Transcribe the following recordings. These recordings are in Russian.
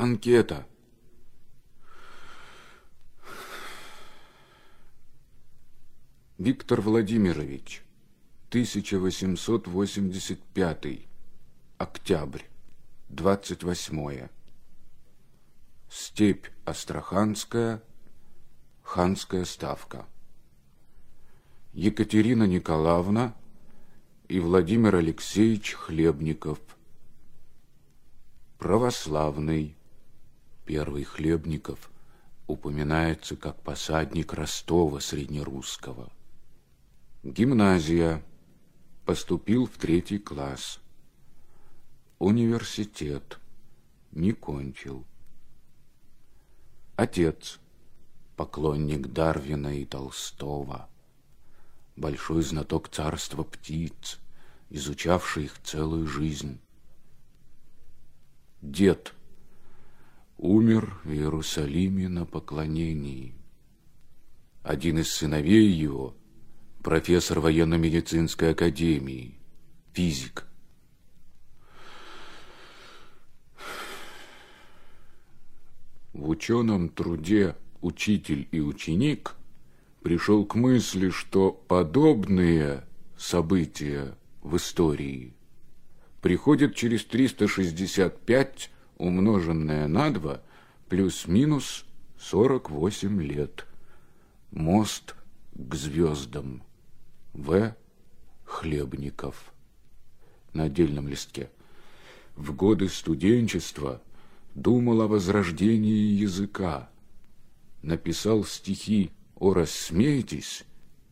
Анкета. Виктор Владимирович, 1885, октябрь, 28. Степь Астраханская, Ханская ставка. Екатерина Николаевна и Владимир Алексеевич Хлебников. Православный. Первый Хлебников упоминается как посадник Ростова среднерусского. Гимназия. Поступил в третий класс. Университет. Не кончил. Отец. Поклонник Дарвина и Толстого. Большой знаток царства птиц, изучавший их целую жизнь. Дед. Умер в Иерусалиме на поклонении. Один из сыновей его – профессор военно-медицинской академии, физик. В ученом труде «Учитель и ученик» пришел к мысли, что подобные события в истории приходят через 365 умноженное на 2 плюс-минус 48 лет. Мост к звездам. В. Хлебников. На отдельном листке. В годы студенчества думал о возрождении языка. Написал стихи «О, рассмейтесь»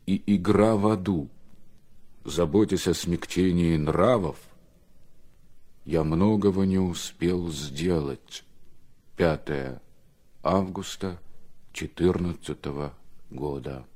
и «Игра в аду». Заботясь о смягчении нравов, я многого не успел сделать. 5 августа 14 года.